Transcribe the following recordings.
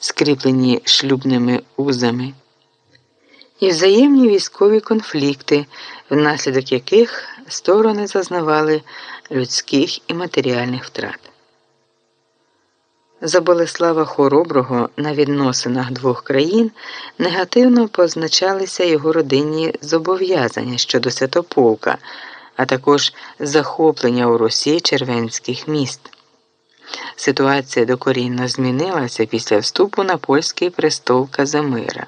скріплені шлюбними узами, і взаємні військові конфлікти, внаслідок яких сторони зазнавали людських і матеріальних втрат. За Болеслава Хороброго на відносинах двох країн негативно позначалися його родинні зобов'язання щодо Святополка, а також захоплення у Росії червенських міст. Ситуація докорінно змінилася після вступу на польський престол Казимира.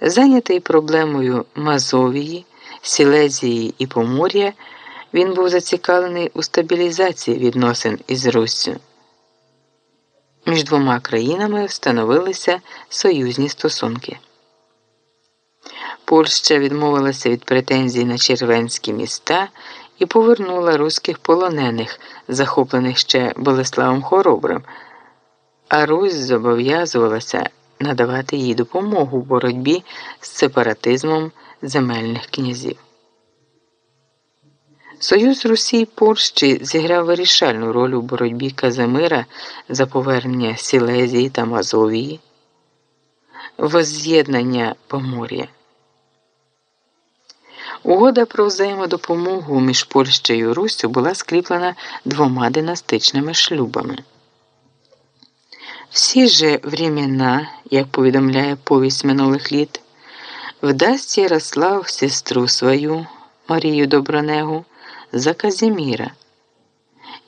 Зайнятий проблемою Мазовії, Сілезії і Помор'я, він був зацікавлений у стабілізації відносин із Руссю. Між двома країнами встановилися союзні стосунки. Польща відмовилася від претензій на червенські міста і повернула руських полонених, захоплених ще Болеславом Хоробрим, а Русь зобов'язувалася надавати їй допомогу в боротьбі з сепаратизмом земельних князів. Союз Русі і Польщі зіграв вирішальну роль у боротьбі Казимира за повернення Сілезії та Мазовії, возз'єднання Помор'я. Угода про взаємодопомогу між Польщею і Руссю була скріплена двома династичними шлюбами. Всі же времена, як повідомляє повість минулих літ, вдасть Ярослав сестру свою Марію Добронегу за Казиміра,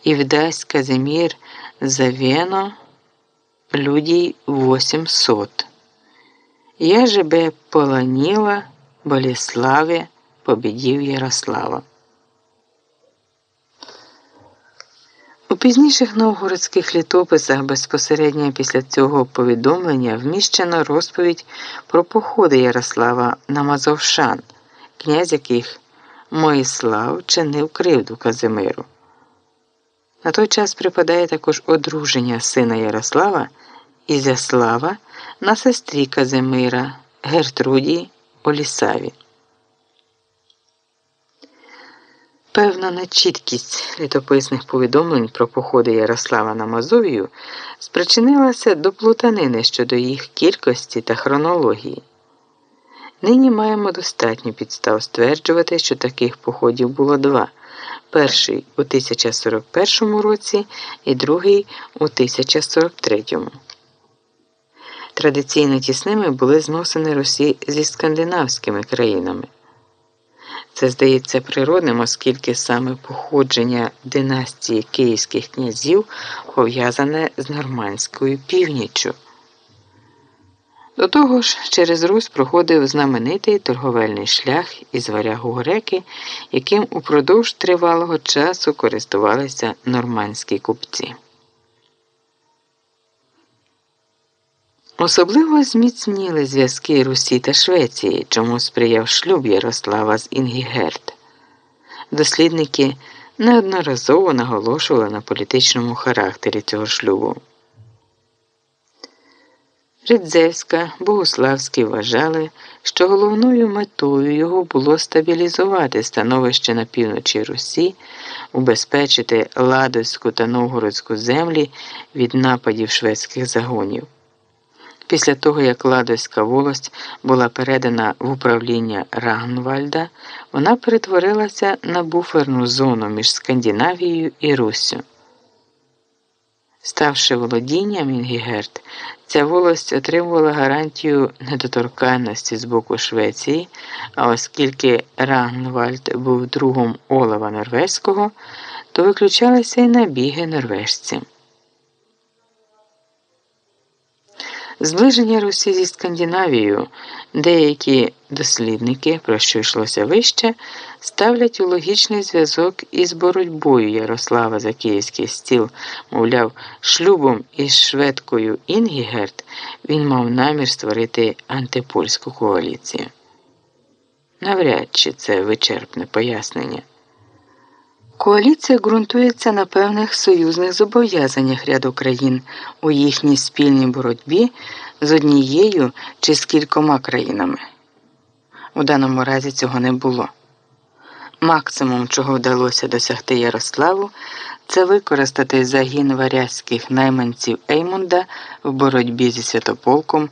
і вдасть Казимір за Вено людей восемьсот. Я же бе полоніла Боліславі побідів Ярослава. У пізніших новгородських літописах безпосередньо після цього повідомлення вміщено розповідь про походи Ярослава на Мазовшан, князь яких Моїслав чинив кривду Казимиру. На той час припадає також одруження сина Ярослава Ізяслава на сестрі Казимира Гертруді Олісаві. Певна нечіткість літописних повідомлень про походи Ярослава на Мазовію спричинилася до плутанини щодо їх кількості та хронології. Нині маємо достатньо підстав стверджувати, що таких походів було два: перший у 1041 році і другий у 1043. Традиційно тісними були зносини Русі зі скандинавськими країнами. Це здається природним, оскільки саме походження династії київських князів пов'язане з нормандською північчю. До того ж, через Русь проходив знаменитий торговельний шлях із варягу греки, яким упродовж тривалого часу користувалися нормандські купці. Особливо зміцніли зв'язки Русі та Швеції, чому сприяв шлюб Ярослава з Інгігерт. Дослідники неодноразово наголошували на політичному характері цього шлюбу. Ридзевська, Богуславський вважали, що головною метою його було стабілізувати становище на півночі Русі, убезпечити Ладозьку та Новгородську землі від нападів шведських загонів. Після того, як Ладозька волость була передана в управління Рагнвальда, вона перетворилася на буферну зону між Скандинавією і Руссю. Ставши володінням Інгігерт, ця волость отримувала гарантію недоторканності з боку Швеції, а оскільки Рагнвальд був другом Олава Норвезького, то виключалися й набіги норвежців. Зближення Русі зі Скандинавією деякі дослідники, про що йшлося вище, ставлять у логічний зв'язок із боротьбою Ярослава за київський стіл, мовляв, шлюбом із шведкою Інгігерт він мав намір створити антипольську коаліцію. Навряд чи це вичерпне пояснення. Коаліція ґрунтується на певних союзних зобов'язаннях ряду країн у їхній спільній боротьбі з однією чи з кількома країнами. У даному разі цього не було. Максимум, чого вдалося досягти Ярославу, це використати загін варязьких найманців Еймунда в боротьбі зі святополком